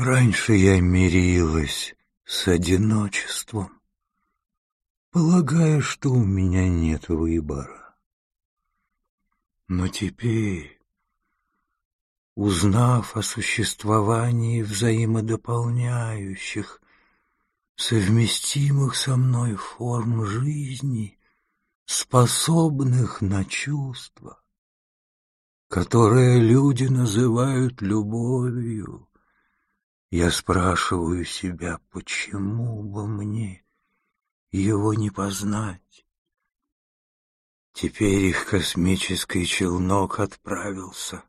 Раньше я мирилась с одиночеством, полагая, что у меня нет выбора. Но теперь, узнав о существовании взаимодополняющих, совместимых со мной форм жизни, способных на чувства, которые люди называют любовью, я спрашиваю себя, почему бы мне его не познать? Теперь их космический челнок отправился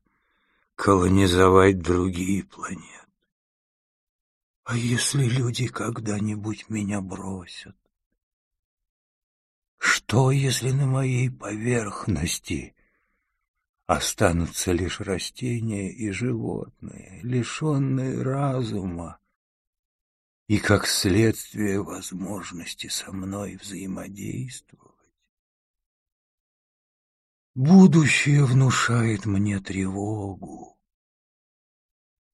колонизовать другие планеты. А если люди когда-нибудь меня бросят? Что, если на моей поверхности Останутся лишь растения и животные, лишенные разума, и, как следствие, возможности со мной взаимодействовать. Будущее внушает мне тревогу.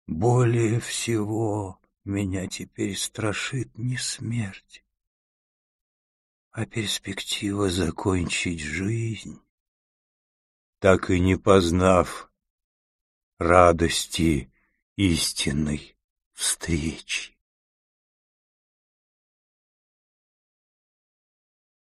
Более всего меня теперь страшит не смерть, а перспектива закончить жизнь так и не познав радости истинной встречи.